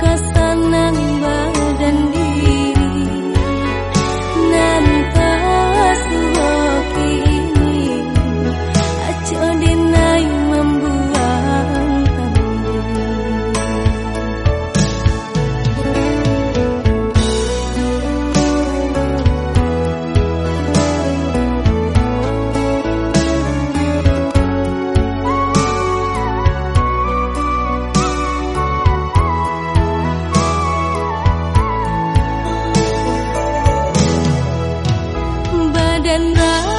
касается. 简单。